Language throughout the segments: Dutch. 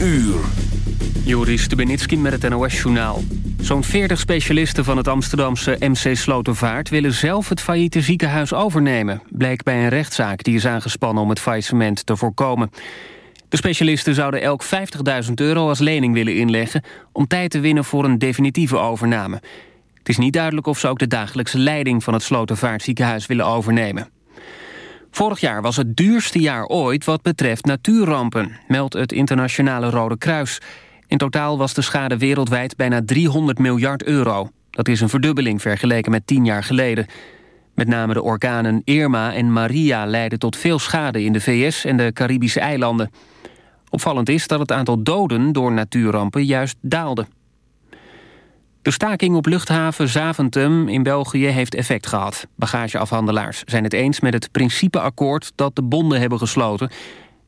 uur. Joris Stubenitski met het NOS-journaal. Zo'n 40 specialisten van het Amsterdamse MC Slotervaart... willen zelf het failliete ziekenhuis overnemen. Bleek bij een rechtszaak die is aangespannen om het faillissement te voorkomen. De specialisten zouden elk 50.000 euro als lening willen inleggen... om tijd te winnen voor een definitieve overname. Het is niet duidelijk of ze ook de dagelijkse leiding... van het Slotervaartziekenhuis willen overnemen. Vorig jaar was het duurste jaar ooit wat betreft natuurrampen... meldt het Internationale Rode Kruis... In totaal was de schade wereldwijd bijna 300 miljard euro. Dat is een verdubbeling vergeleken met tien jaar geleden. Met name de orkanen Irma en Maria leidden tot veel schade in de VS en de Caribische eilanden. Opvallend is dat het aantal doden door natuurrampen juist daalde. De staking op luchthaven Zaventem in België heeft effect gehad. Bagageafhandelaars zijn het eens met het principeakkoord dat de bonden hebben gesloten.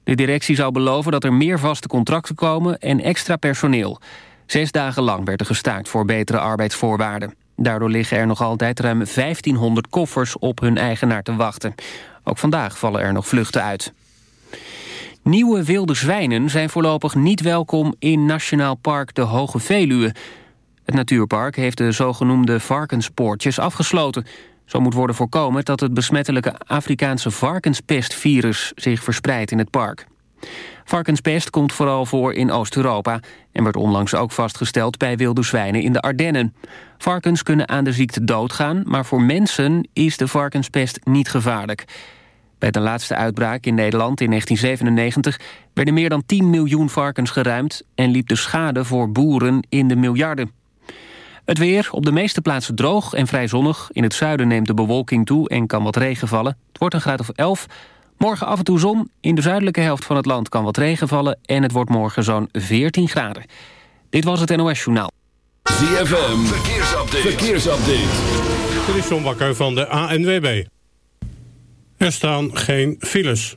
De directie zou beloven dat er meer vaste contracten komen en extra personeel. Zes dagen lang werd er gestaakt voor betere arbeidsvoorwaarden. Daardoor liggen er nog altijd ruim 1500 koffers op hun eigenaar te wachten. Ook vandaag vallen er nog vluchten uit. Nieuwe wilde zwijnen zijn voorlopig niet welkom in Nationaal Park de Hoge Veluwe. Het natuurpark heeft de zogenoemde varkenspoortjes afgesloten. Zo moet worden voorkomen dat het besmettelijke Afrikaanse varkenspestvirus zich verspreidt in het park. Varkenspest komt vooral voor in Oost-Europa... en werd onlangs ook vastgesteld bij wilde zwijnen in de Ardennen. Varkens kunnen aan de ziekte doodgaan... maar voor mensen is de varkenspest niet gevaarlijk. Bij de laatste uitbraak in Nederland in 1997... werden meer dan 10 miljoen varkens geruimd... en liep de schade voor boeren in de miljarden. Het weer, op de meeste plaatsen droog en vrij zonnig. In het zuiden neemt de bewolking toe en kan wat regen vallen. Het wordt een graad of 11. Morgen af en toe zon. In de zuidelijke helft van het land kan wat regen vallen... en het wordt morgen zo'n 14 graden. Dit was het NOS Journaal. ZFM, verkeersupdate. verkeersupdate. Dit is John Bakker van de ANWB. Er staan geen files.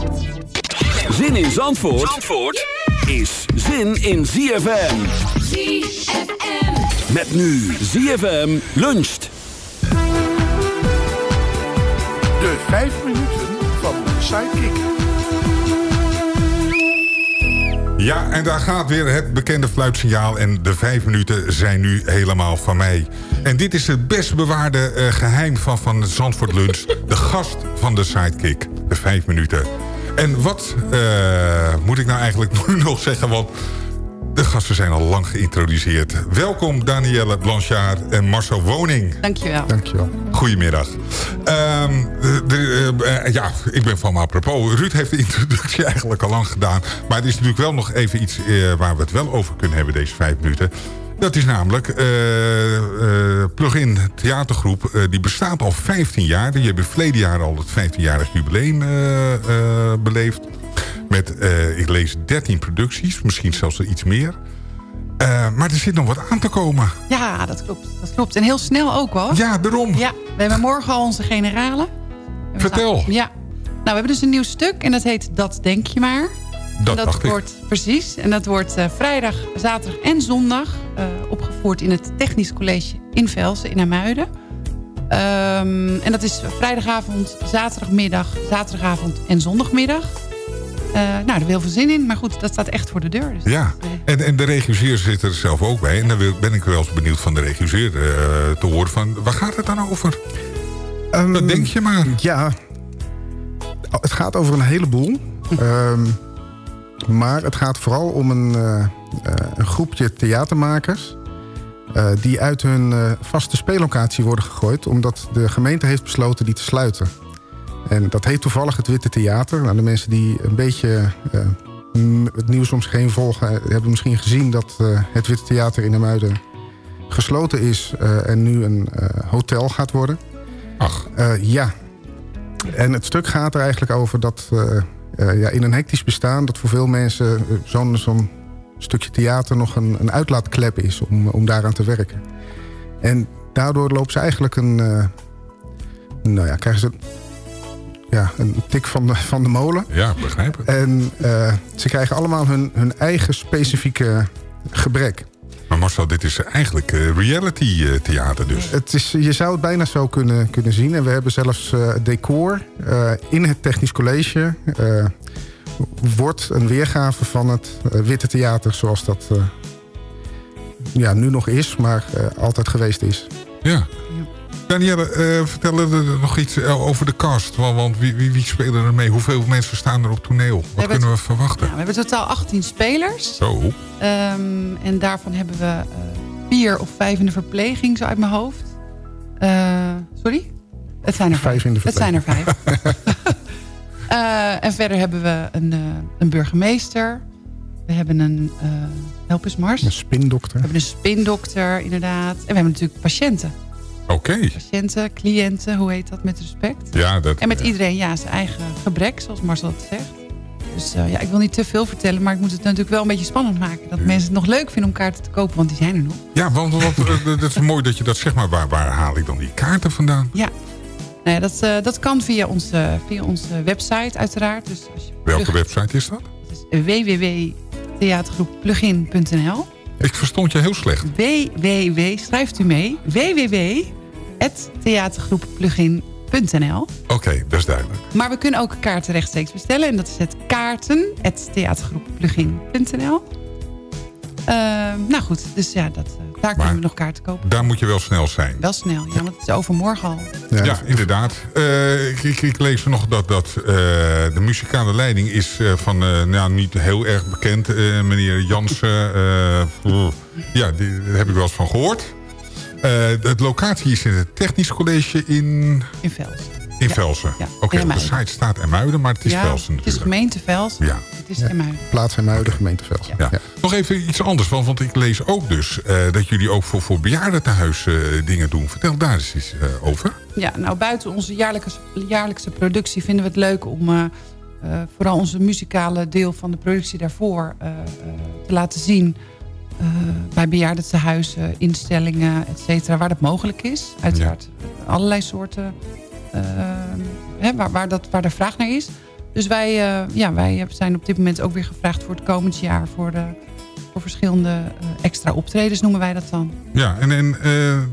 Zin in Zandvoort, Zandvoort is zin in ZFM. ZFM. Met nu ZFM luncht. De vijf minuten van Sidekick. Ja, en daar gaat weer het bekende fluitsignaal. En de vijf minuten zijn nu helemaal van mij. En dit is het best bewaarde eh, geheim van, van Zandvoort Lunch. De gast van de Sidekick. De vijf minuten. En wat eh, moet ik nou eigenlijk nu nog zeggen? Want de gasten zijn al lang geïntroduceerd. Welkom Danielle Blanchard en Marcel Woning. Dankjewel. Dankjewel. Goedemiddag. Ehm, de- de, eh, ja, ik ben van me apropos. Ruud heeft de introductie eigenlijk al lang gedaan. Maar het is natuurlijk wel nog even iets eh, waar we het wel over kunnen hebben deze vijf minuten. Dat is namelijk eh, Plug-in Theatergroep. eh, die bestaat al 15 jaar. Die hebben verleden jaar al het 15-jarig jubileum beleefd. Met, ik lees, 13 producties. Misschien zelfs iets meer. Maar er zit nog wat aan te komen. Ja, dat klopt. Dat klopt. En heel snel ook hoor. Ja, daarom. Ja, we hebben morgen al onze generale. En we Vertel. ja. we hebben dus een nieuw stuk en dat heet Dat Denk Je Maar. Dat En dat dacht ik. wordt, Precies. En dat wordt eh, vrijdag, zaterdag en zondag eh, opgevoerd in het Technisch College in Velsen in Amuiden. Ehm, en dat is vrijdagavond, zaterdagmiddag, zaterdagavond en zondagmiddag. Eh, nou, daar heel veel zin in. Maar goed, dat staat echt voor de deur. Dus Ja, en, en de regisseur zit er zelf ook bij. En dan wil- ben ik wel eens benieuwd van de regisseur eh, te horen van... waar gaat het dan over? dat denk je maar. Ja, het gaat over een heleboel. Ehm, maar het gaat vooral om een, eh, eh, een groepje theatermakers... eh, die uit hun vaste speellocatie worden gegooid... omdat de gemeente heeft besloten die te sluiten. En dat heet toevallig het Witte Theater. Nou, de mensen die een beetje het nieuws om zich heen volgen... hebben misschien gezien dat het Witte Theater in Muiden gesloten is... en nu een hotel gaat worden. Ach. ja. En het stuk gaat er eigenlijk over dat ja, in een hectisch bestaan... dat voor veel mensen eh, zo'n zo'n stukje theater nog een, een uitlaatklep is om, om daaraan te werken. En daardoor loopt ze eigenlijk een... eh, nou ja, krijgen ze ja, een tik van de, van de molen. Ja, begrijp ik. En eh, ze krijgen allemaal hun, hun eigen specifieke gebrek. Maar Marcel, dit is eigenlijk eh, reality eh, theater dus. Het is, je zou het bijna zo kunnen, kunnen zien. En we hebben zelfs eh, decor in het technisch college. wordt een weergave van het Witte Theater zoals dat ja, nu nog is, maar altijd geweest is. Ja. Danielle, eh, vertel er nog iets eh, over de cast. Want, want wie, wie, wie spelen er mee? Hoeveel mensen staan er op toneel? Wat kunnen we verwachten? Ja, we hebben totaal 18 spelers. Zo. Ehm, en daarvan hebben we eh, vier of vijf in de verpleging, zo uit mijn hoofd. Eh, sorry? Het zijn er vijf. Vijf in de Het zijn er vijf. Eh, en verder hebben we een, eh, een burgemeester. We hebben een, eh help eens Mars. Een spindokter. We hebben een spindokter, inderdaad. En we hebben natuurlijk patiënten. Oké. Patiënten, cliënten, hoe heet dat met respect? Ja, dat, En met iedereen, ja, zijn eigen gebrek, zoals Marcel dat zegt. Dus eh, ja, ik wil niet te veel vertellen, maar ik moet het natuurlijk wel een beetje spannend maken. Dat mensen het nog leuk vinden om kaarten te kopen, want die zijn er nog. Ja, want, want eh, dat is mooi dat je dat zegt. Maar waar, waar haal ik dan die kaarten vandaan? Ja, nou ja dat, eh, dat kan via onze, via onze website uiteraard. Dus als je Welke plug- website is dat? www.theatergroepplugin.nl Ik verstond je heel slecht. www, schrijft u mee, www.theatergroepplugin.nl Oké, dat is duidelijk. Maar we kunnen ook kaarten rechtstreeks bestellen. En dat is het kaarten.theatergroepplugin.nl Uh, Nou goed, dus ja, dat, eh, daar kunnen we nog kaarten kopen. Daar moet je wel snel zijn. Wel snel, ja, want het is overmorgen al. Ja, inderdaad. Eh, ik, ik, ik lees nog dat, dat eh, de muzikale leiding is eh, van, eh, nou niet heel erg bekend, eh, meneer Jansen. eh, ja, die, daar heb ik wel eens van gehoord. Eh, de locatie is in het technisch college in... In Velsen. In Velsen. ja. Oké, de site staat Ermuiden, maar het is ja, Velsen het is gemeente Velsen. Ja. Het is Ermuiden. Plaats en Muiden, gemeente Velsen. Ja. Nog even iets anders, want, want ik lees ook dus eh, dat jullie ook voor, voor bejaardentehuis eh dingen doen. Vertel daar eens iets eh, over. Ja, nou buiten onze jaarlijkse, jaarlijkse productie vinden we het leuk om vooral onze muzikale deel van de productie daarvoor te laten zien. Eh, bij bejaardentehuizen, instellingen, et cetera, waar dat mogelijk is. Uiteraard allerlei soorten eh, hè, waar, waar, dat, waar de vraag naar is. Dus wij, eh, ja, wij zijn op dit moment ook weer gevraagd voor het komend jaar... voor, de, voor verschillende extra optredens noemen wij dat dan. Ja, en, en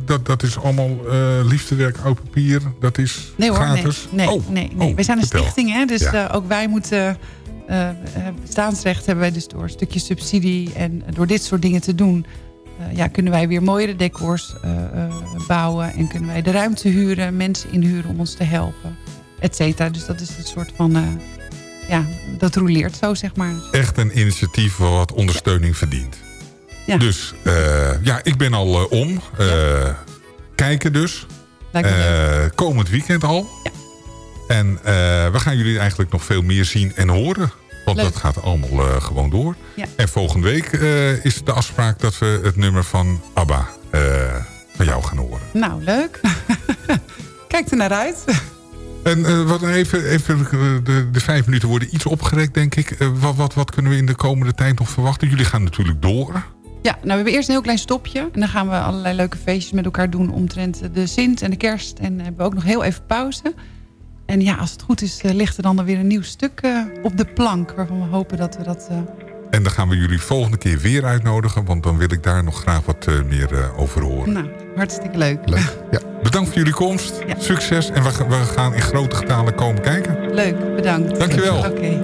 dat, dat is allemaal liefdewerk, oud papier. Dat is Nee hoor, nee. gratis? Nee, Oh, nee, nee. oh, wij zijn een vertel. stichting, hè, dus Ja. ook wij moeten... eh, eh, bestaansrecht hebben wij dus door een stukje subsidie... en door dit soort dingen te doen... eh, ja, kunnen wij weer mooiere decors bouwen... en kunnen wij de ruimte huren, mensen inhuren om ons te helpen, et cetera. Dus dat is een soort van... ja, dat roleert zo, zeg maar. Echt een initiatief wat ondersteuning verdient. Ja. Dus ja, ik ben al om. Kijken dus. Komend weekend al. En eh, we gaan jullie eigenlijk nog veel meer zien en horen. Want Leuk. dat gaat allemaal eh, gewoon door. Ja. En volgende week eh, is de afspraak dat we het nummer van ABBA van jou gaan horen. Nou, leuk. Kijk er naar uit. En wat even, even de, de vijf minuten worden iets opgerekt, denk ik. Wat, wat, wat kunnen we in de komende tijd nog verwachten? Jullie gaan natuurlijk door. Ja, nou we hebben eerst een heel klein stopje. En dan gaan we allerlei leuke feestjes met elkaar doen omtrent de Sint en de kerst. En hebben we ook nog heel even pauze. En ja, als het goed is, eh, ligt er dan weer een nieuw stuk eh, op de plank... waarvan we hopen dat we dat... eh, En dan gaan we jullie volgende keer weer uitnodigen... want dan wil ik daar nog graag wat meer over horen. nou, hartstikke leuk. Leuk, ja. Bedankt voor jullie komst. Succes. En we, we gaan in grote getalen komen kijken. Leuk, bedankt. Dankjewel. Oké.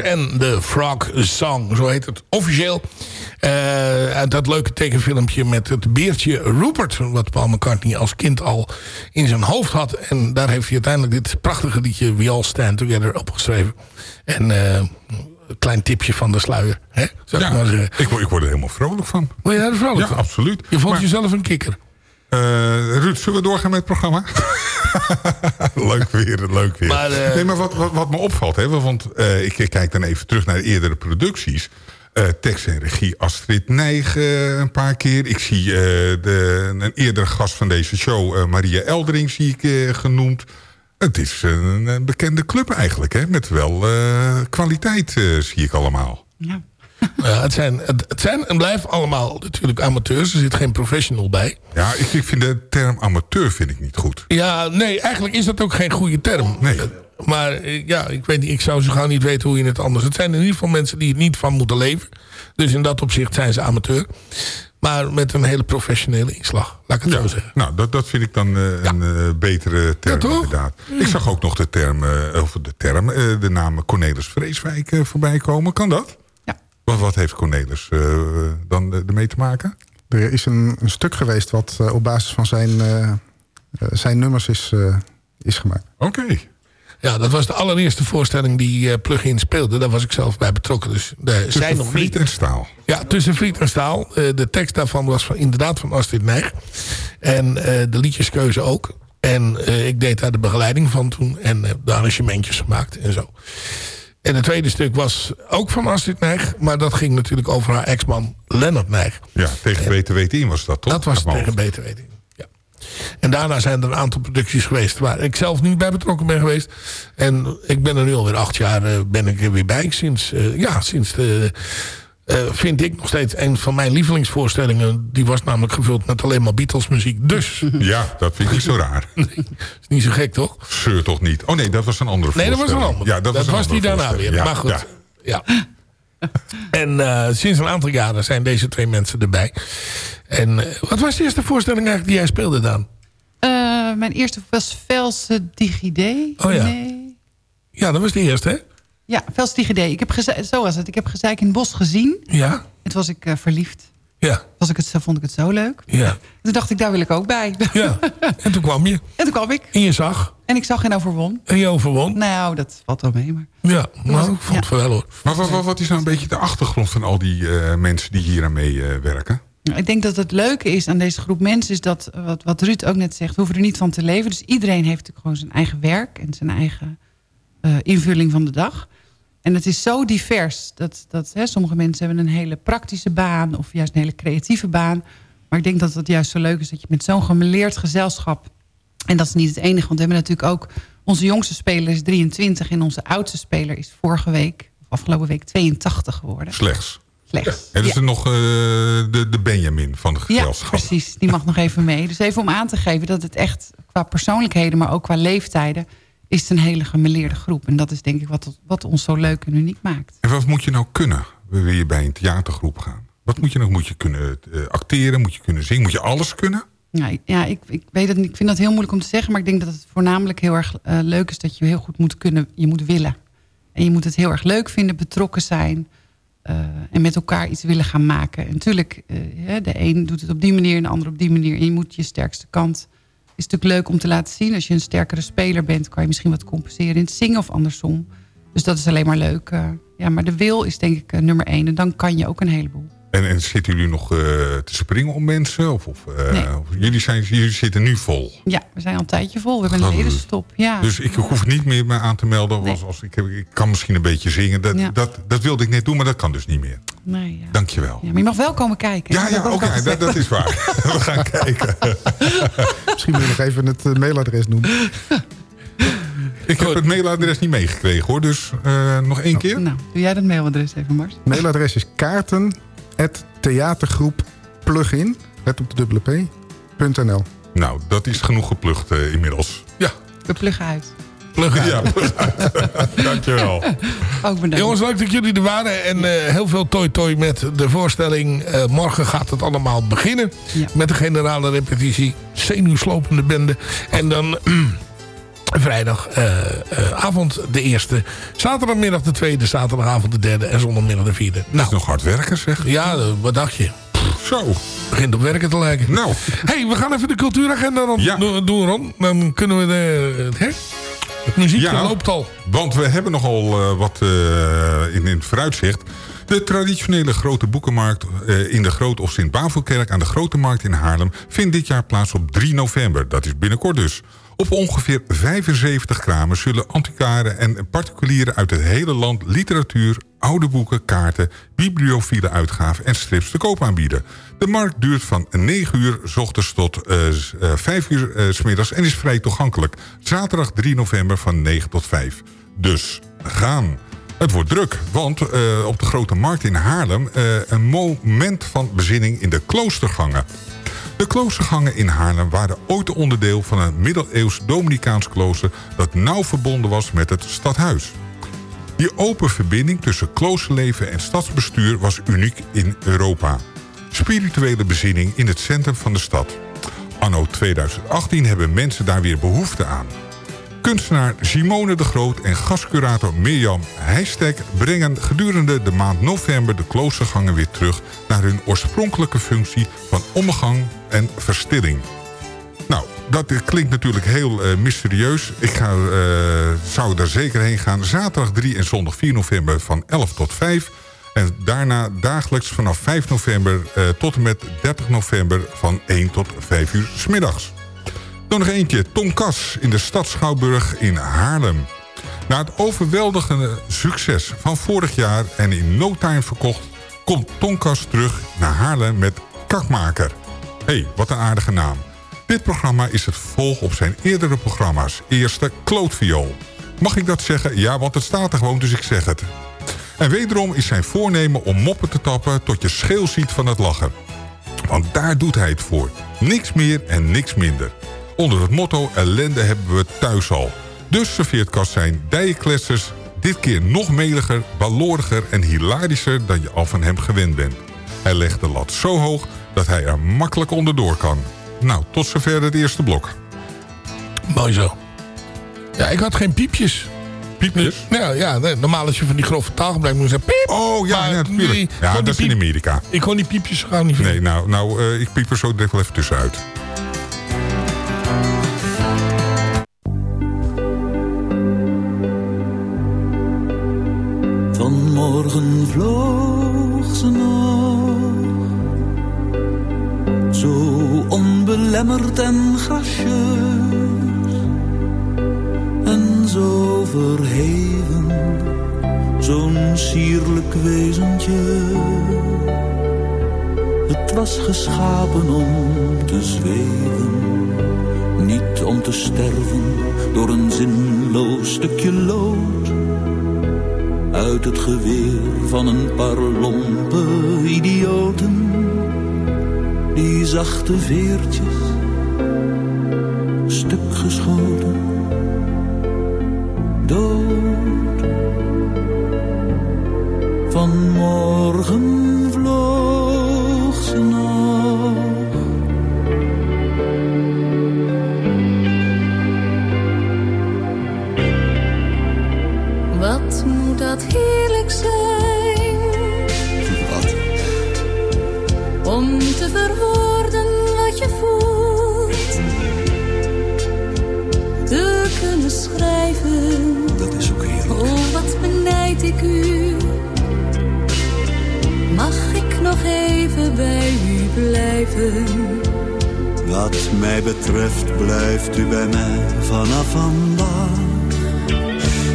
En The Frog Song. Zo heet het officieel. Uh, uit dat leuke tekenfilmpje met het beertje Rupert. Wat Paul McCartney als kind al in zijn hoofd had. En daar heeft hij uiteindelijk dit prachtige liedje We All Stand Together opgeschreven. En... Uh, een klein tipje van de sluier. Hè? Zeg ja, maar, ik, word, ik word er helemaal vrolijk van. Word je er vrolijk ja, van? absoluut. Je vond jezelf een kikker. Uh, Ruud, zullen we doorgaan met het programma? leuk weer, leuk weer. Maar, uh... Nee, maar wat, wat, wat, me opvalt, hè, want uh, ik kijk dan even terug naar de eerdere producties. tekst en regie Astrid Nijgen een paar keer. Ik zie de, een eerdere gast van deze show, Maria Eldering, zie ik genoemd. Het is een, een, bekende club eigenlijk, hè? met wel kwaliteit zie ik allemaal. Ja. Ja, het, zijn, het, zijn en blijven allemaal natuurlijk amateurs. Er zit geen professional bij. Ja, ik, ik vind de term amateur vind ik niet goed. Ja, nee, eigenlijk is dat ook geen goede term. Nee. Maar eh, ja, ik weet niet, ik zou zo gauw niet weten hoe je het anders... Het zijn in ieder geval mensen die er niet van moeten leven. Dus in dat opzicht zijn ze amateur. Maar met een hele professionele inslag, laat ik het ja, zo zeggen. Nou, dat, dat vind ik dan uh, ja. een uh, betere term ja, inderdaad. Ik zag ook nog de term, uh, of de term, de naam Cornelis Vreeswijk voorbij komen. Kan dat? Wat, wat heeft Cornelis uh, dan ermee te maken? Er is een, een stuk geweest wat uh, op basis van zijn, uh, zijn nummers is, is gemaakt. Oké. Okay. Ja, dat was de allereerste voorstelling die Plugin speelde. Daar was ik zelf bij betrokken. Dus de, tussen nog Friet en Staal. Ja, tussen Friet en Staal. de tekst daarvan was van, inderdaad van Astrid Nijg. En de liedjeskeuze ook. En ik deed daar de begeleiding van toen. En de arrangementjes gemaakt en zo. En het tweede stuk was ook van Astrid Nijg. Maar dat ging natuurlijk over haar ex-man Lennart Nijg. Ja, tegen Beter Weten In was dat toch? Dat was tegen Beter Weten In, ja. En daarna zijn er een aantal producties geweest... waar ik zelf niet bij betrokken ben geweest. En ik ben er nu alweer acht jaar uh, ben ik er weer bij. Sinds, uh, ja, sinds de vind ik nog steeds een van mijn lievelingsvoorstellingen. Die was namelijk gevuld met alleen maar Beatles muziek. Dus. Ja, dat vind ik niet zo raar. nee, is niet zo gek, toch? Zeur toch niet? Oh nee, dat was een andere Nee, dat was een andere. Ja, dat, dat was, was die daarna weer. Ja, maar goed. Ja. ja. en uh, sinds een aantal jaren zijn deze twee mensen erbij. En uh, wat was de eerste voorstelling eigenlijk die jij speelde dan? Uh, mijn eerste was Velse Digidee. Oh ja. Nee. Ja, dat was de eerste, hè? Ja, Vels Digidee. Ik heb zo was het. Ik heb Gezeik in het Bos gezien. Ja. En toen was ik uh, verliefd. Ja. Was ik het, vond ik het zo leuk. Ja. Toen dacht ik, daar wil ik ook bij. Ja. En toen kwam je. En toen kwam ik. En je zag. En ik zag geen overwon. En je overwon. Nou, dat valt wel mee. Maar... Ja, nou, ik vond het wel hoor. Maar wat, wat, wat, is nou een beetje de achtergrond van al die uh, mensen die hier aan mee uh, werken? Ik denk dat het leuke is aan deze groep mensen... is dat, wat, wat Ruud ook net zegt, we hoeven er niet van te leven. Dus iedereen heeft natuurlijk gewoon zijn eigen werk... en zijn eigen uh, invulling van de dag. En het is zo divers. Dat, dat hè, sommige mensen hebben een hele praktische baan... of juist een hele creatieve baan. Maar ik denk dat het juist zo leuk is... dat je met zo'n gemeleerd gezelschap... en dat is niet het enige, want we hebben natuurlijk ook... onze jongste speler is 23... en onze oudste speler is vorige week... of afgelopen week 82 geworden. Slechts. Slechts. En is ja. er nog uh, de, de Benjamin van de gezelschap. Ja, precies. Die mag nog even mee. Dus even om aan te geven dat het echt qua persoonlijkheden... maar ook qua leeftijden is het een hele gemeleerde groep. En dat is denk ik wat, wat ons zo leuk en uniek maakt. En wat moet je nou kunnen? Wil je bij een theatergroep gaan? Wat moet je nog? Moet je kunnen uh, acteren? Moet je kunnen zingen? Moet je alles kunnen? Ja, ja ik, ik, weet het niet. ik vind dat heel moeilijk om te zeggen. Maar ik denk dat het voornamelijk heel erg uh, leuk is... dat je heel goed moet kunnen, je moet willen. En je moet het heel erg leuk vinden, betrokken zijn... Uh, en met elkaar iets willen gaan maken. En natuurlijk, de een doet het op die manier... en de ander op die manier. En je moet je sterkste kant is natuurlijk leuk om te laten zien. Als je een sterkere speler bent, kan je misschien wat compenseren in het zingen of andersom. Dus dat is alleen maar leuk. Uh, ja, maar de wil is denk ik uh, nummer één. En dan kan je ook een heleboel. En, en zitten jullie nog uh, te springen om mensen? Of, of, nee. of, jullie, zijn, jullie zitten nu vol? Ja, we zijn al een tijdje vol. We hebben een hele stop. Ja. Dus ik hoef niet meer me aan te melden. Nee. Als, als ik, ik kan misschien een beetje zingen. Dat, Ja. dat, dat wilde ik net doen, maar dat kan dus niet meer. Nee, ja. Dankjewel. Ja, maar je mag wel komen kijken. Ja, ja, Dat oké, wil dat, dat is waar. We gaan kijken. Misschien moet je nog even het eh, mailadres noemen. Ik heb het mailadres niet meegekregen hoor, dus eh, nog één keer. Nou, doe jij dat mailadres even, Mars? Mailadres is kaarten.theatergroepplugin, let op de dubbele p.nl. Nou, dat is genoeg geplukt eh, inmiddels. Ja, We pluggen uit. plug uit. Ja, plug uit. Dankjewel. Ook bedankt. Jongens, leuk dat jullie er waren. En eh, heel veel toi toi met de voorstelling. Eh, morgen gaat het allemaal beginnen. Ja. Met de generale repetitie. Zenuwslopende bende. En dan Vrijdagavond de eerste. Zaterdagmiddag de tweede. Zaterdagavond de derde. En zondagmiddag de vierde. Nou, is nog hard werken zeg. Ja, wat dacht je? Zo. Begint op werken te lijken. Nou. hey, we gaan even de cultuuragenda Ja. doen, Ron. Dan kunnen we de... Hè? Het muziekje Ja. loopt al. Want we hebben nogal eh, wat eh, in, in het vooruitzicht. De traditionele grote boekenmarkt eh, in de Groot of Sint-Bavelkerk aan de Grote Markt in Haarlem vindt dit jaar plaats op 3 november. Dat is binnenkort dus. Op ongeveer 75 kramen zullen antiquaren en particulieren uit het hele land literatuur, oude boeken, kaarten, bibliophile uitgaven en strips te koop aanbieden. De markt duurt van 9 uur s ochtends tot eh, s- eh, 5 uur eh, s middags en is vrij toegankelijk. Zaterdag 3 november van 9 tot 5. Dus gaan. Het wordt druk, want eh, op de Grote Markt in Haarlem... eh, een moment van bezinning in de kloostergangen. De kloostergangen in Haarlem waren ooit onderdeel van een middeleeuws Dominicaans klooster... dat nauw verbonden was met het stadhuis. Die open verbinding tussen kloosterleven en stadsbestuur was uniek in Europa. Spirituele bezinning in het centrum van de stad. Anno 2018 hebben mensen daar weer behoefte aan. Kunstenaar Simone de Groot en gastcurator Mirjam Heijstek... brengen gedurende de maand november de kloostergangen weer terug... naar hun oorspronkelijke functie van omgang en verstilling. Nou, dat klinkt natuurlijk heel eh, mysterieus. Ik ga, eh, zou daar zeker heen gaan. Zaterdag 3 en zondag 4 november van 11 tot 5... En daarna dagelijks vanaf 5 november eh, tot en met 30 november van 1 tot 5 uur 's middags. Dan nog eentje, Tom Kas in de stad Schouwburg in Haarlem. Na het overweldigende succes van vorig jaar en in no time verkocht... komt Tom Kas terug naar Haarlem met Kakmaker. Hé, hey, wat een aardige naam. Dit programma is het vervolg op zijn eerdere programma's. Eerste, Klootviool. Mag ik dat zeggen? Ja, want het staat er gewoon, dus ik zeg het. En wederom is zijn voornemen om moppen te tappen tot je scheel ziet van het lachen. Want daar doet hij het voor. Niks meer en niks minder. Onder het motto ellende hebben we thuis al. Dus serveert zijn dijenkletsers dit keer nog meliger, baloriger en hilarischer dan je al van hem gewend bent. Hij legt de lat zo hoog dat hij er makkelijk onderdoor kan. Nou, tot zover het eerste blok. Mooi zo. Ja, ik had geen piepjes. Piepjes? Nou ja, nee, normaal als je van die grove taal gebruikt moet je zeggen piep. Oh ja, Maar ja natuurlijk. die- Ja, dat is in Amerika. Ik kon die piepjes gewoon niet vinden. Nee, nou, nou eh, ik piep er zo direct wel even tussenuit. Vanmorgen vloog ze nog, zo onbelemmerd en gracieus. En zo verheven, zo'n sierlijk wezentje. Het was geschapen om te zweven, niet om te sterven door een zinloos stukje lood uit het geweer van een paar lompe idioten. Die zachte veertjes, stuk geschoten, dood. Vanmorgen Wat mij betreft blijft u bij mij vanaf vandaag.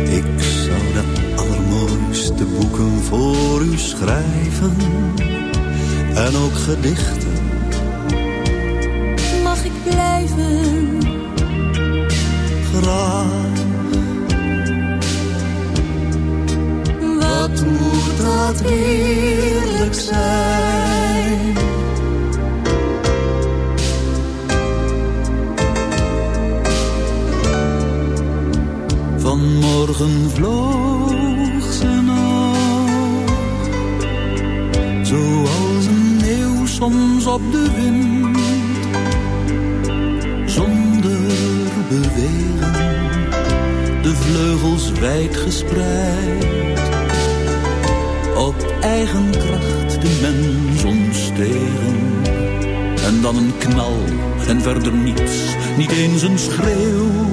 Ik zou de allermooiste boeken voor u schrijven. En ook gedichten. Mag ik blijven? Graag. Wat moet dat heerlijk Vanmorgen vloog ze nog, zoals een eeuw soms op de wind, zonder bewegen, de vleugels wijd gespreid. Op eigen kracht de mens ontstegen. En dan een knal en verder niets, niet eens een schreeuw.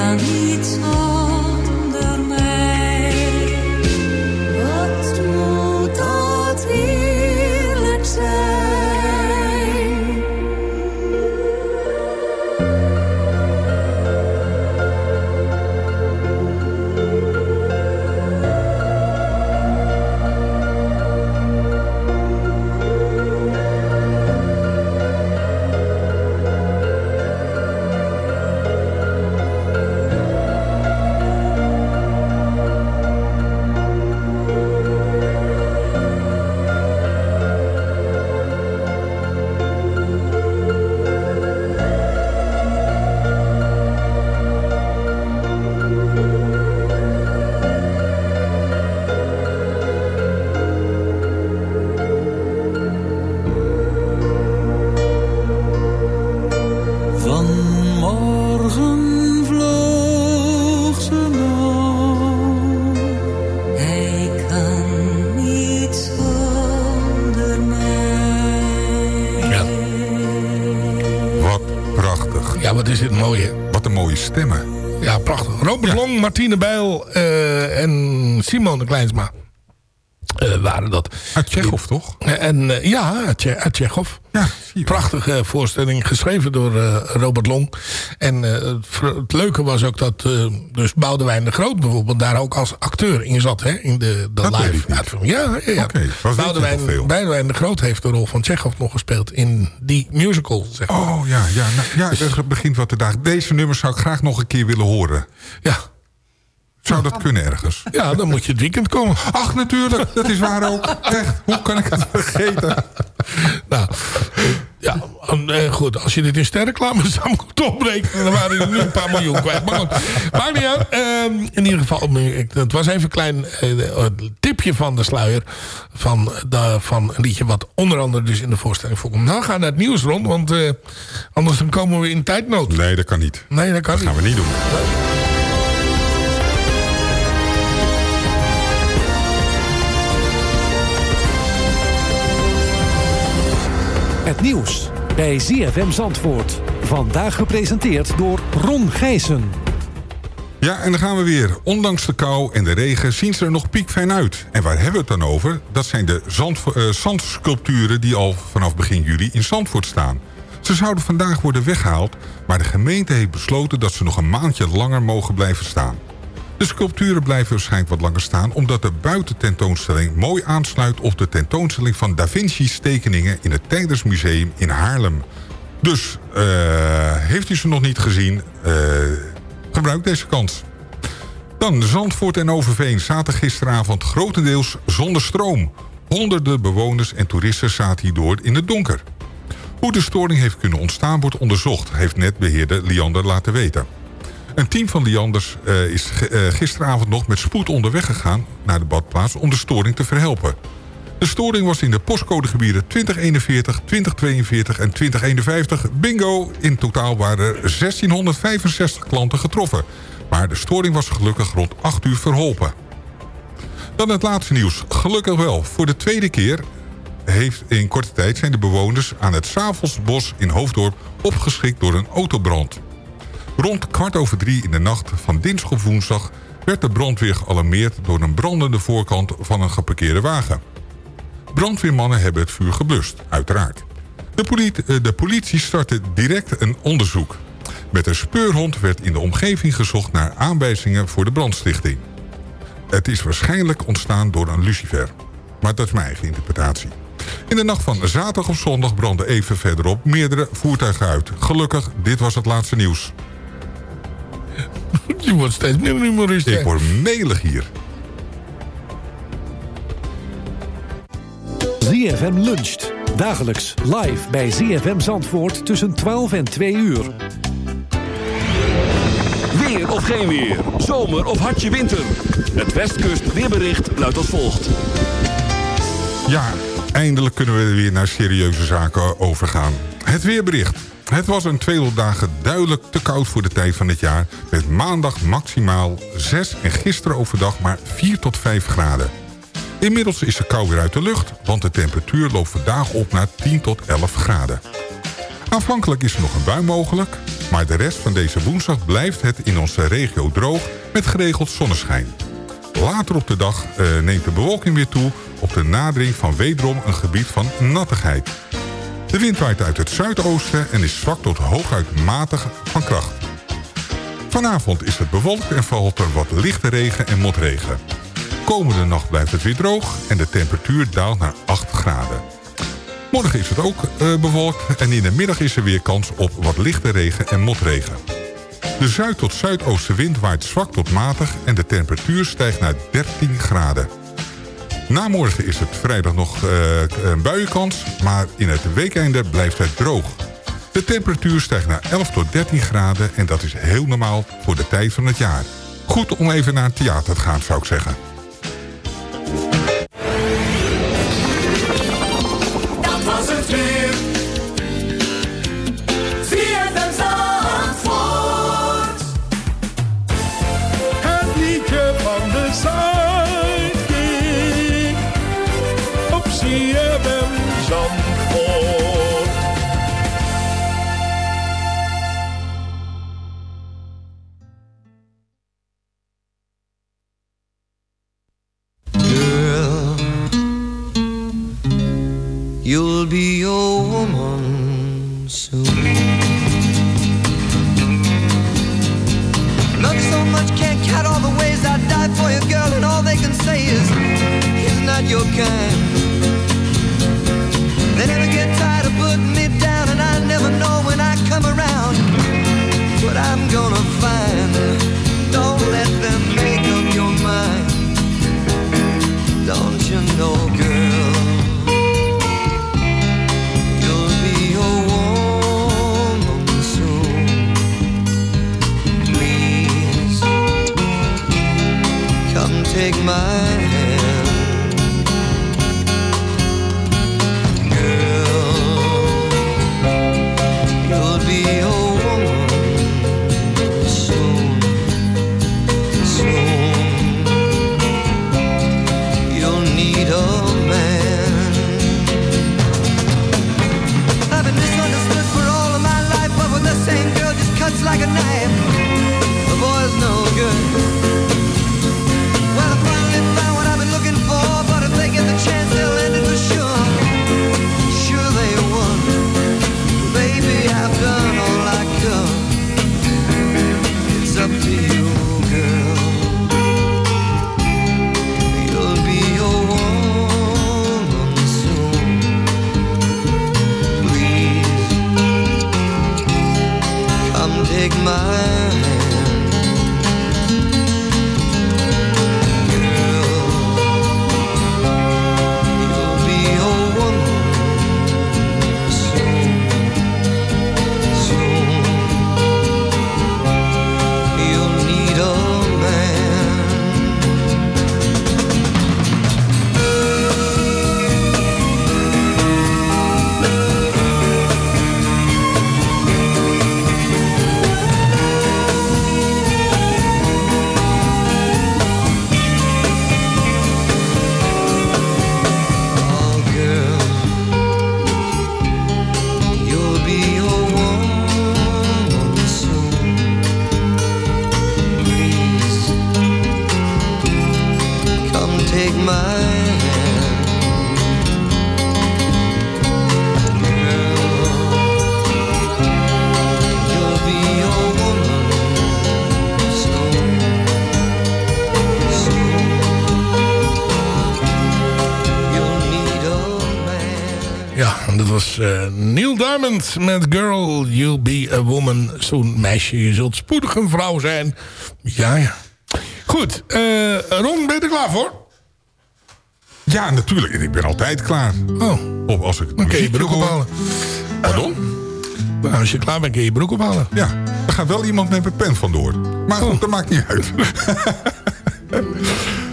Hij kan niet Martine Bijl eh, en Simone Kleinsma eh, waren dat. Uit Tsjechov, toch? En, eh, ja, uit, Tsje- uit Tsjechov. Ja, Prachtige voorstelling, geschreven door Robert Long. En het, leuke was ook dat dus Boudewijn de Groot bijvoorbeeld daar ook als acteur in zat. Hè, in de, de Dat live uitvoering. Ja, ja, ja. Nog Boudewijn, de Groot heeft de rol van Tsjechov nog gespeeld in die musical. Zeg maar. Oh ja, ja, nou, ja er begint wat te dagen. Deze nummers zou ik graag nog een keer willen horen. Ja. Zou dat kunnen ergens? Ja, dan moet je het weekend komen. Ach, natuurlijk. Dat is waar ook. Echt, hoe kan ik het vergeten? Nou, ja, eh, goed. Als je dit in sterreclame zou moeten opbreken... dan waren er nu een paar miljoen kwijt. Maar goed, maakt niet uit. Ehm, in ieder geval, het was even een klein eh, tipje van de sluier... Van, de, van een liedje wat onder andere dus in de voorstelling voorkomt. Nou, ga naar het nieuws rond, want eh, anders dan komen we in tijdnood. Nee, dat kan niet. Nee, dat kan Dat niet. gaan we niet doen. Het nieuws bij ZFM Zandvoort. Vandaag gepresenteerd door Ron Gijssen. Ja, en dan gaan we weer. Ondanks de kou en de regen zien ze er nog piekfijn uit. En waar hebben we het dan over? Dat zijn de zand, eh, zandsculpturen die al vanaf begin juli in Zandvoort staan. Ze zouden vandaag worden weggehaald, maar de gemeente heeft besloten dat ze nog een maandje langer mogen blijven staan. De sculpturen blijven waarschijnlijk wat langer staan... omdat de buitententoonstelling mooi aansluit op de tentoonstelling van Da Vinci's tekeningen... in het Tijdersmuseum in Haarlem. Dus eh, heeft u ze nog niet gezien, eh, gebruik deze kans. Dan Zandvoort en Overveen zaten gisteravond grotendeels zonder stroom. Honderden bewoners en toeristen zaten hierdoor in het donker. Hoe de storing heeft kunnen ontstaan wordt onderzocht... heeft netbeheerder Liander laten weten. Een team van Lianders eh, is eh, gisteravond nog met spoed onderweg gegaan... naar de badplaats om de storing te verhelpen. De storing was in de postcodegebieden 2041, 2042 en 2051. Bingo! In totaal waren er 1665 klanten getroffen. Maar de storing was gelukkig rond 8 uur verholpen. Dan het laatste nieuws. Gelukkig wel. Voor de tweede keer heeft in korte tijd zijn de bewoners aan het Savelsbos in Hoofddorp opgeschikt door een autobrand. Rond kwart over drie in de nacht van dinsdag op woensdag werd de brandweer gealarmeerd door een brandende voorkant van een geparkeerde wagen. Brandweermannen hebben het vuur geblust, uiteraard. De politie, eh, de politie startte direct een onderzoek. Met een speurhond werd in de omgeving gezocht naar aanwijzingen voor de brandstichting. Het is waarschijnlijk ontstaan door een lucifer. Maar dat is mijn eigen interpretatie. In de nacht van zaterdag op zondag brandden even verderop meerdere voertuigen uit. Gelukkig, dit was het laatste nieuws. Je wordt steeds meer humorist. Ik word melig hier. ZFM luncht. Dagelijks live bij ZFM Zandvoort tussen 12 en 2 uur. Weer of geen weer. Zomer of hartje winter. Het Westkust weerbericht luidt als volgt. Ja, eindelijk kunnen we weer naar serieuze zaken overgaan. Het weerbericht. Het was een tweetal dagen duidelijk te koud voor de tijd van het jaar... met maandag maximaal 6 en gisteren overdag maar 4 tot 5 graden. Inmiddels is de kou weer uit de lucht... want de temperatuur loopt vandaag op naar 10 tot 11 graden. Aanvankelijk is er nog een bui mogelijk... maar de rest van deze woensdag blijft het in onze regio droog... met geregeld zonneschijn. Later op de dag eh, neemt de bewolking weer toe... op de nadering van wederom een gebied van nattigheid... De wind waait uit het zuidoosten en is zwak tot hooguit matig van kracht. Vanavond is het bewolkt en valt er wat lichte regen en motregen. Komende nacht blijft het weer droog en de temperatuur daalt naar 8 graden. Morgen is het ook uh, bewolkt en in de middag is er weer kans op wat lichte regen en motregen. De zuid- tot zuidoostenwind waait zwak tot matig en de temperatuur stijgt naar 13 graden. Na morgen is het vrijdag nog uh, een buienkans, maar in het weekende blijft het droog. De temperatuur stijgt naar 11 tot 13 graden en dat is heel normaal voor de tijd van het jaar. Goed om even naar het theater te gaan, zou ik zeggen. Met Girl, You'll Be a Woman. Zo'n meisje, je zult spoedig een vrouw zijn. Ja, ja. Goed, uh, Ron, ben je er klaar voor? Ja, natuurlijk. Ik ben altijd klaar. Oh. Of als ik Dan kun je je broek ophalen. Pardon? Nou, als je klaar bent, kun je je broek ophalen. Ja, er gaat wel iemand met mijn pen vandoor. Maar goed, oh. dat maakt niet uit. uh,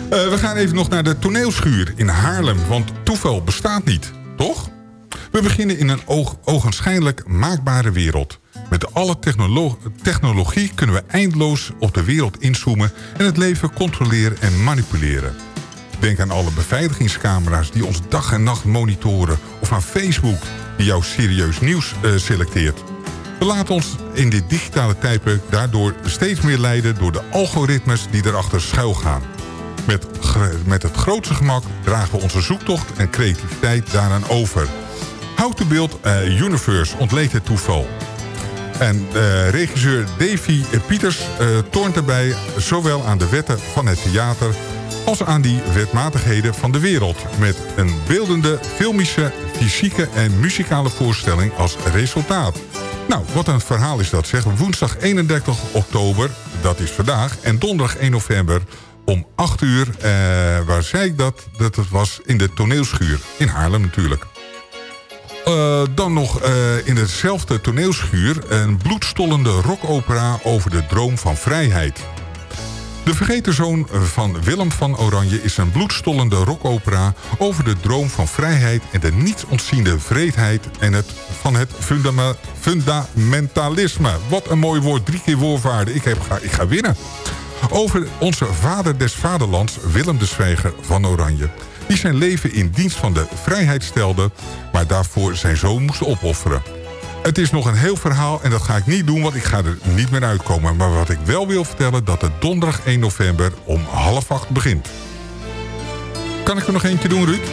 we gaan even nog naar de toneelschuur in Haarlem. Want toeval bestaat niet, toch? We beginnen in een ogenschijnlijk maakbare wereld. Met alle technolo technologie kunnen we eindeloos op de wereld inzoomen... en het leven controleren en manipuleren. Denk aan alle beveiligingscamera's die ons dag en nacht monitoren... of aan Facebook die jouw serieus nieuws uh, selecteert. We laten ons in dit digitale tijdperk daardoor steeds meer leiden... door de algoritmes die erachter schuilgaan. Met, met het grootste gemak dragen we onze zoektocht en creativiteit daaraan over. To Build a Universe ontleed het toeval. En uh, regisseur Davy Pieters uh, toont erbij zowel aan de wetten van het theater als aan die wetmatigheden van de wereld. Met een beeldende, filmische, fysieke en muzikale voorstelling als resultaat. Nou, wat een verhaal is dat zeg. Woensdag 31 oktober, dat is vandaag, en donderdag 1 november om 8 uur. Eh, waar zei ik dat? Dat het was in de toneelschuur. In Haarlem natuurlijk. Uh, dan nog uh, in dezelfde toneelschuur... een bloedstollende rockopera over de droom van vrijheid. De vergeten zoon van Willem van Oranje is een bloedstollende rockopera... over de droom van vrijheid en de niets ontziende vreedheid... en het, van het fundamentalisme. Wat een mooi woord, drie keer woordwaarde. Ik, heb, ga, ik ga winnen. Over onze vader des vaderlands, Willem de Zwijger van Oranje... die zijn leven in dienst van de vrijheid stelde... maar daarvoor zijn zoon moest opofferen. Het is nog een heel verhaal en dat ga ik niet doen, want ik ga er niet meer uitkomen. Maar wat ik wel wil vertellen, dat het donderdag 1 november om half acht begint. Kan ik er nog eentje doen, Ruud?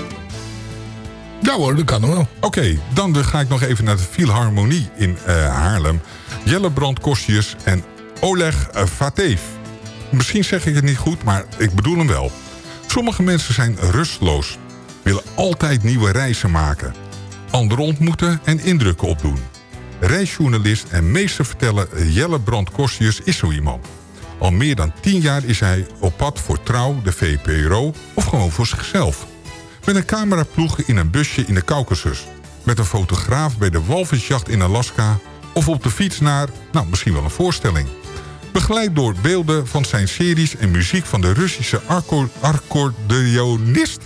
Ja hoor, dat kan nog wel. Oké, dan ga ik nog even naar de Philharmonie in uh, Haarlem. Jelle Brand Kostjes en Oleg Vateef. Misschien zeg ik het niet goed, maar ik bedoel hem wel. Sommige mensen zijn rustloos. Willen altijd nieuwe reizen maken. Anderen ontmoeten en indrukken opdoen. Reisjournalist en meesterverteller Jelle Brand Kostjes is zo iemand. Al meer dan tien jaar is hij op pad voor Trouw, de VPRO of gewoon voor zichzelf. Met een cameraploeg in een busje in de Caucasus. Met een fotograaf bij de walvisjacht in Alaska. Of op de fiets naar, nou misschien wel een voorstelling. Begeleid door beelden van zijn series en muziek van de Russische accordeonist.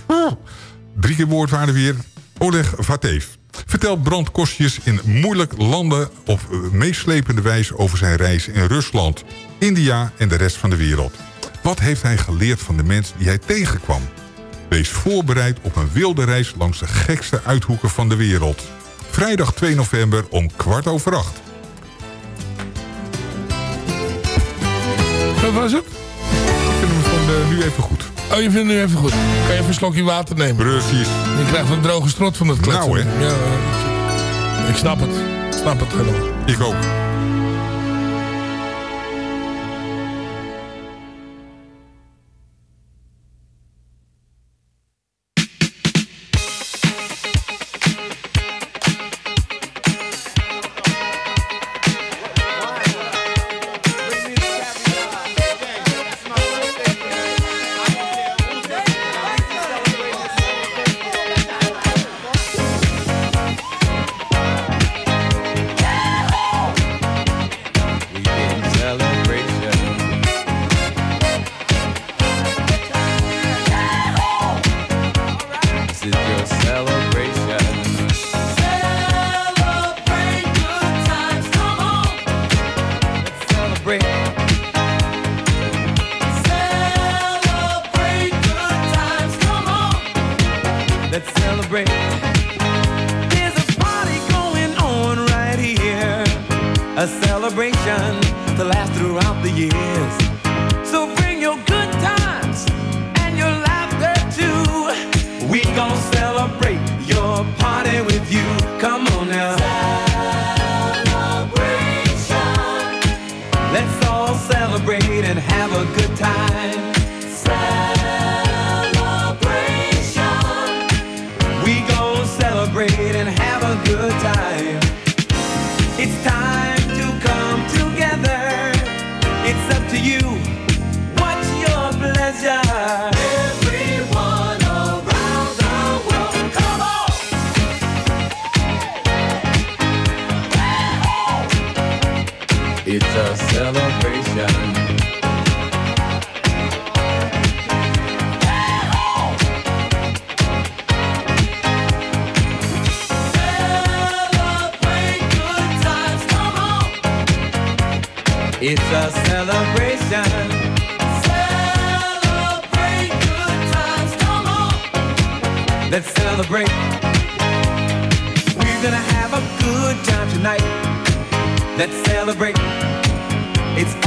Drie keer woordwaarde weer. Oleg Vatev vertelt Brand Kostjes in moeilijk landen op meeslepende wijze over zijn reis in Rusland, India en de rest van de wereld. Wat heeft hij geleerd van de mensen die hij tegenkwam? Wees voorbereid op een wilde reis langs de gekste uithoeken van de wereld. Vrijdag 2 november om kwart over acht. Wat was het? Ik vind hem van uh, nu even goed. Oh, je vindt het nu even goed. Kan je even een slokje water nemen? Precies. Je krijgt een droge strot van het kletsen. Nou, hè? Ja, ik snap het. Ik snap het helemaal. Ik ook.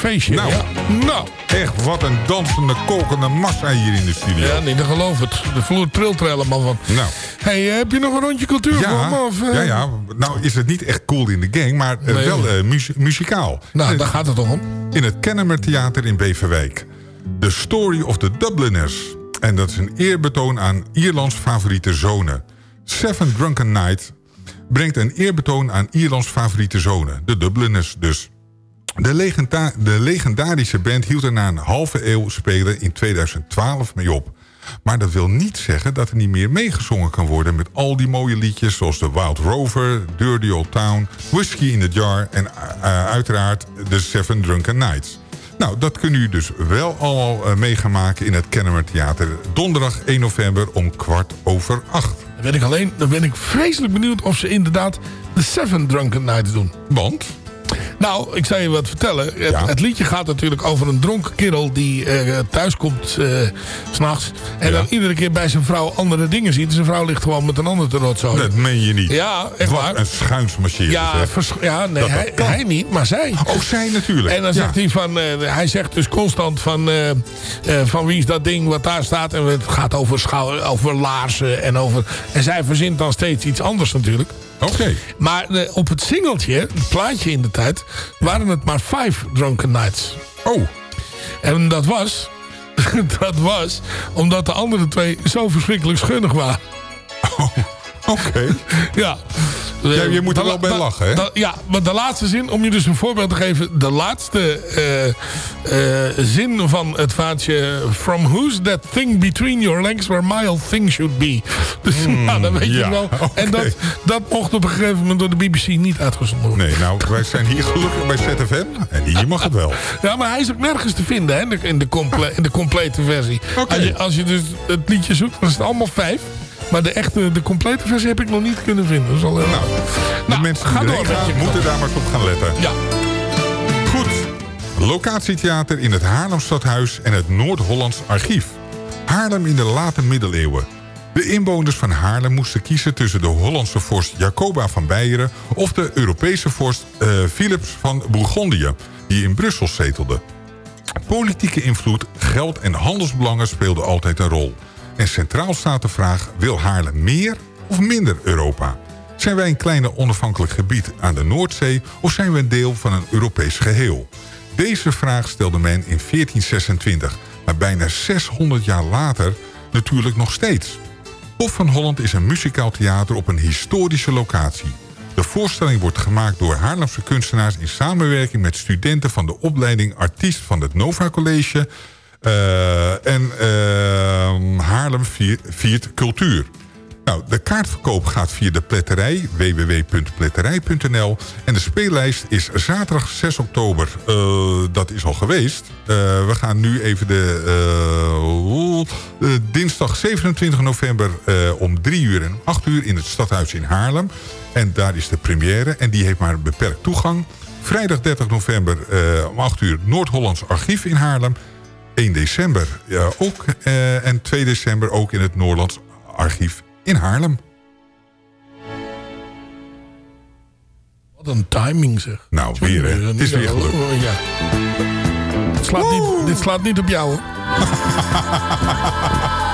Feestje. Nou, ja. nou. Echt, wat een dansende, kokende massa hier in de studio. Ja, niet te geloven. Het. De vloer trilt er helemaal van. Nou. Hey, eh, heb je nog een rondje cultuur voor Ja, me? Of, eh? ja, ja, nou is het niet echt cool in de gang, maar eh, Nee. wel muzikaal. Nou, daar gaat het toch om. In het Kennemer Theater in Beverwijk. The Story of the Dubliners. En dat is een eerbetoon aan Ierlands favoriete zonen. Seven Drunken Night brengt een eerbetoon aan Ierlands favoriete zonen. De Dubliners dus. De, legenda- de legendarische band hield er na een halve eeuw spelen in 2012 mee op. Maar dat wil niet zeggen dat er niet meer meegezongen kan worden... met al die mooie liedjes zoals The Wild Rover, Dirty Old Town... Whiskey in the Jar en eh, uiteraard The Seven Drunken Nights. Nou, dat kunnen u dus wel allemaal eh, mee gaan maken in het Kennemer Theater. Donderdag 1 november om kwart over acht. Dan ben ik alleen, dan ben ik vreselijk benieuwd of ze inderdaad de Seven Drunken Nights doen. Want? Nou, ik zal je wat vertellen. Het, het liedje gaat natuurlijk over een dronken kerel die eh, thuis komt eh, s'nachts. En dan iedere keer bij zijn vrouw andere dingen ziet. Zijn vrouw ligt gewoon met een ander te rotzooien. Dat meen je niet. Ja, echt Wat waar. een schuinsmarcheer. Ja, ja nee, Dat hij, hij niet, maar zij. Ook zij natuurlijk. En dan zegt hij van, eh, hij zegt dus constant van, van wie is dat ding wat daar staat. En het gaat over, schouw, over laarzen en over... En zij verzint dan steeds iets anders natuurlijk. Oké. Maar eh, op het singeltje, het plaatje in de tijd, waren het maar Five Drunken Nights. Oh. En dat was, dat was omdat de andere twee zo verschrikkelijk schunnig waren. Oké. Ja. Ja, je moet er wel bij la- lachen, hè? ja, maar de laatste zin, om je dus een voorbeeld te geven. De laatste eh, eh, zin van het vaatje... From who's that thing between your legs where my thing should be. Dus nou, dan weet je ja, wel. En dat, dat mocht op een gegeven moment door de BBC niet uitgezonden worden. Nee, nou, wij zijn hier gelukkig bij ZFM. En hier mag het wel. Ja, maar hij is ook nergens te vinden hè, in, de, in, de comple- in de complete versie. Als, je, als je dus het liedje zoekt, dan is het allemaal vijf. Maar de echte, de complete versie heb ik nog niet kunnen vinden. Al Nou, de mensen ga die door gaan, je moeten daar maar op gaan letten. Ja. Goed. Locatietheater in het Haarlemstadhuis en het Noord-Hollands Archief. Haarlem in de late middeleeuwen. De inwoners van Haarlem moesten kiezen tussen de Hollandse vorst Jacoba van Beieren... of de Europese vorst eh, Philips van Bourgondië, die in Brussel zetelde. Politieke invloed, geld en handelsbelangen speelden altijd een rol. En centraal staat de vraag, wil Haarlem meer of minder Europa? Zijn wij een kleine onafhankelijk gebied aan de Noordzee... of zijn we een deel van een Europees geheel? Deze vraag stelde men in 1426, maar bijna 600 jaar later natuurlijk nog steeds. Hof van Holland is een muzikaal theater op een historische locatie. De voorstelling wordt gemaakt door Haarlemse kunstenaars... in samenwerking met studenten van de opleiding artiest van het Nova College... eh, en eh, Haarlem viert, cultuur. Nou, de kaartverkoop gaat via de pletterij, www.pletterij.nl. En de speellijst is zaterdag 6 oktober. Uh, dat is al geweest. Uh, we gaan nu even de dinsdag 27 november om 3 uur en 8 uur in het stadhuis in Haarlem. En daar is de première en die heeft maar beperkt toegang. Vrijdag 30 november om 8 uur Noord-Hollands Archief in Haarlem. 1 december ook en 2 december ook in het Noordlands Archief in Haarlem. Wat een timing zeg. Nou, weer hè. Het is weer gelukt. Ja. Dit, slaat niet, dit slaat niet op jou hoor.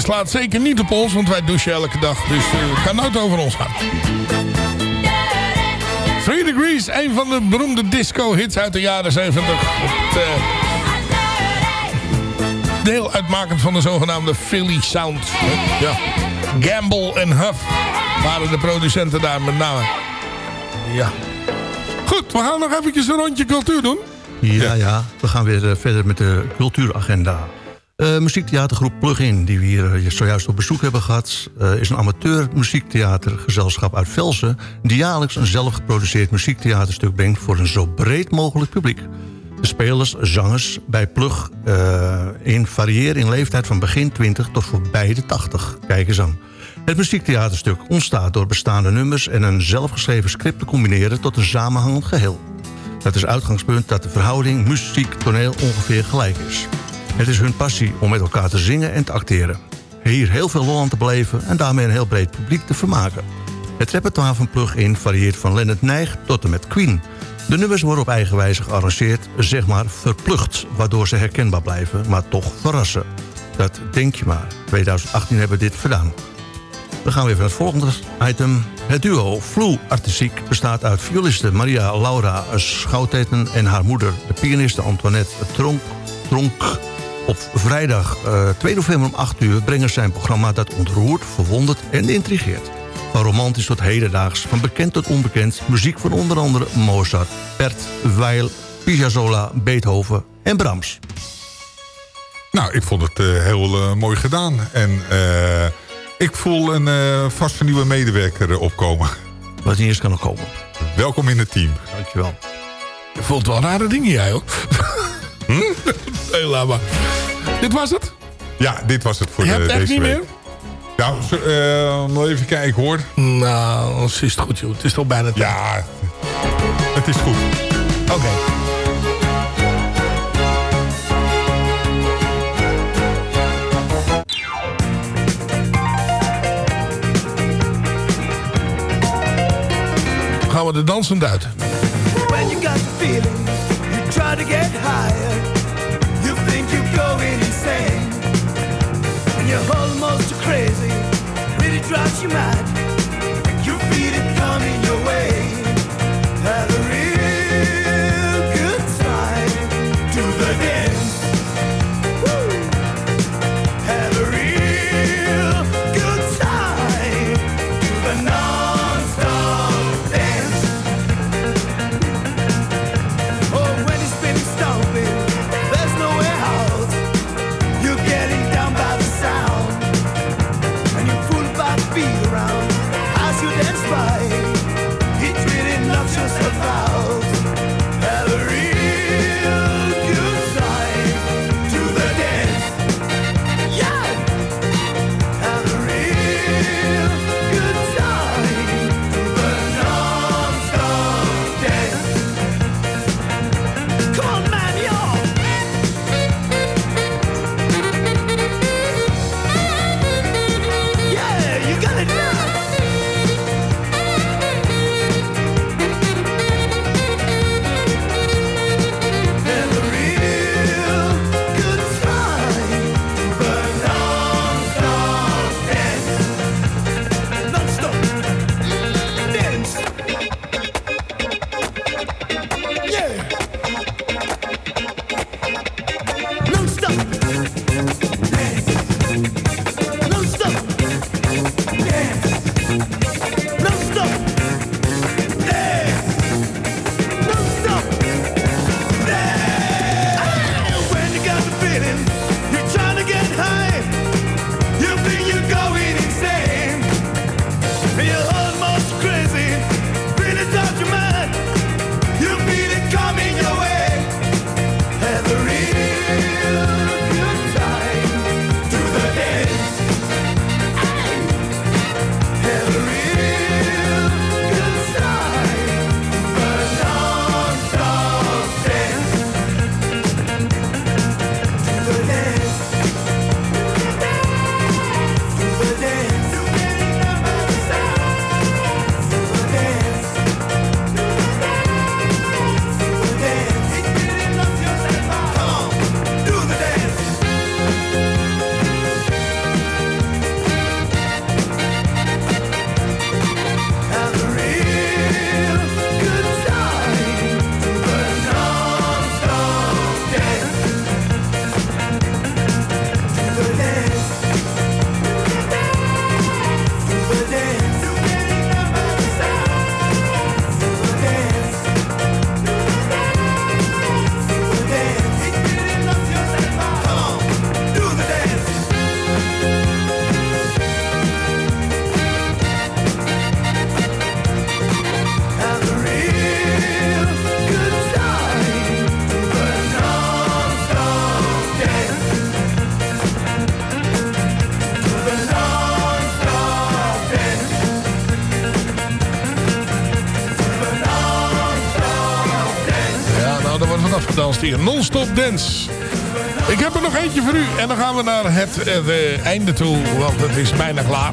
slaat zeker niet op ons, want wij douchen elke dag. Dus het kan nooit over ons gaan. Three Degrees, een van de beroemde disco-hits uit de jaren 70. Het, uh, deel uitmakend van de zogenaamde Philly Sound. Ja. Gamble en Huff waren de producenten daar met name. Ja. Goed, we gaan nog eventjes een rondje cultuur doen. Ja, ja. We gaan weer verder met de cultuuragenda. Uh, muziektheatergroep Plug-in, die we hier uh, zojuist op bezoek hebben gehad... Uh, is een amateur muziektheatergezelschap uit Velsen... die jaarlijks een zelfgeproduceerd muziektheaterstuk brengt... voor een zo breed mogelijk publiek. De spelers, zangers bij Plug in variëren in leeftijd van begin 20 tot voorbij de 80. Kijk eens aan. Het muziektheaterstuk ontstaat door bestaande nummers... en een zelfgeschreven script te combineren tot een samenhangend geheel. Dat is uitgangspunt dat de verhouding muziek-toneel ongeveer gelijk is. Het is hun passie om met elkaar te zingen en te acteren. Hier heel veel lol aan te beleven en daarmee een heel breed publiek te vermaken. Het repertoire van Plug-in varieert van Leonard Nijg tot en met Queen. De nummers worden op eigen wijze gearrangeerd, zeg maar verplucht... waardoor ze herkenbaar blijven, maar toch verrassen. Dat denk je maar. 2018 hebben we dit gedaan. We gaan weer naar het volgende item. Het duo Flu Artistiek bestaat uit violiste Maria Laura Schouteten... en haar moeder, de pianiste Antoinette Tronk, Tronk Op vrijdag eh, 2 november om 8 uur brengen ze zijn programma... dat ontroert, verwondert en intrigeert. Van romantisch tot hedendaags, van bekend tot onbekend... muziek van onder andere Mozart, Bert, Weil, Piazzolla, Beethoven en Brahms. Nou, ik vond het eh, heel eh, mooi gedaan. En eh, ik voel een eh, vaste nieuwe medewerker eh, opkomen. Wat niet eens kan er komen. Welkom in het team. Dankjewel. Je voelt wel rare dingen jij ook. Hm? Nee, laat maar. Dit was het? Ja, dit was het voor Je de, hebt het echt deze niet week. meer? Nou, eh, nog even kijken hoor. Nou, dan is het goed joh. Het is toch bijna tijd. Ja, het is goed. Oké. Gaan we de dansend uit. Try to get higher. You think you're going insane. And you're almost crazy. Really drives you mad. Non-stop dance. Ik heb er nog eentje voor u. En dan gaan we naar het, het eh, einde toe. Want het is bijna klaar.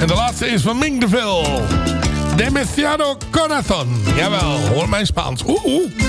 En de laatste is van Ming de Vil. Demasiado Corazon. Jawel, hoor mijn Spaans. Oeh, oeh.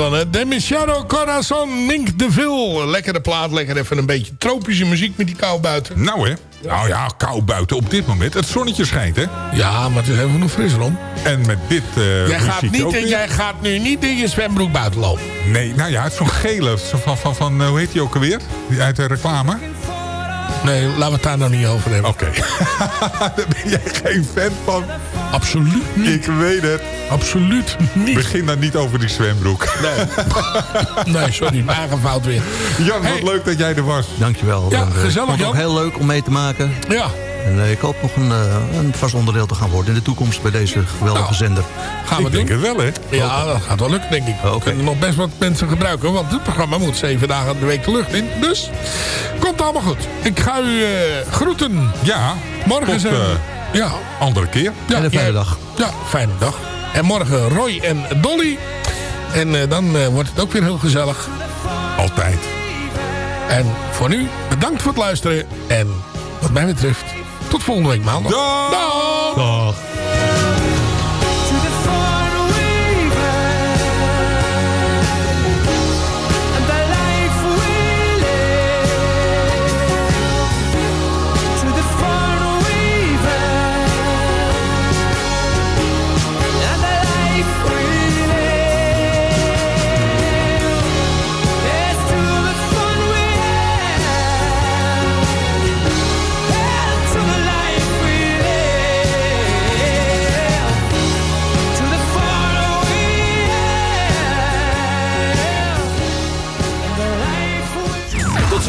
Dan, hè. Corazon, Mink de Vil. Lekkere plaat, lekker even een beetje tropische muziek met die kou buiten. Nou hè. Nou ja, kou buiten op dit moment. Het zonnetje schijnt hè. Ja, maar het is even nog fris om. En met dit eh Jij gaat, ook niet, weer. jij gaat nu niet in je zwembroek buiten lopen. Nee, nou ja, het is zo'n gele. Van, van, van, eh, hoe heet die ook alweer? Die uit de reclame? Nee, laten we het daar nou niet over hebben. Oké. Daar ben jij geen fan van. Absoluut niet. Ik weet het. Absoluut niet. Begin dan niet over die zwembroek. Nee. nee, sorry, fout weer. Jan, wat leuk dat jij er was. Dankjewel. Ja, En, gezellig, het ook Jan. heel leuk om mee te maken. Ja. En eh, ik hoop nog een, eh, een vast onderdeel te gaan worden in de toekomst bij deze geweldige Nou, zender. Gaan we Ik doen. denk het wel hè. Ja, dat gaat wel lukken, denk ik. We kunnen nog best wat mensen gebruiken, want dit programma moet zeven dagen de week de lucht in. Dus, komt allemaal goed. Ik ga u eh, groeten. Ja. Morgen zijn we- Ja. Andere keer. Ja, En een fijne dag. Ja, fijne dag. En morgen Roy en Dolly. En eh, dan eh, wordt het ook weer heel gezellig. Altijd. En voor nu, bedankt voor het luisteren. En wat mij betreft, tot volgende week maandag. Dag. Dag. Dag.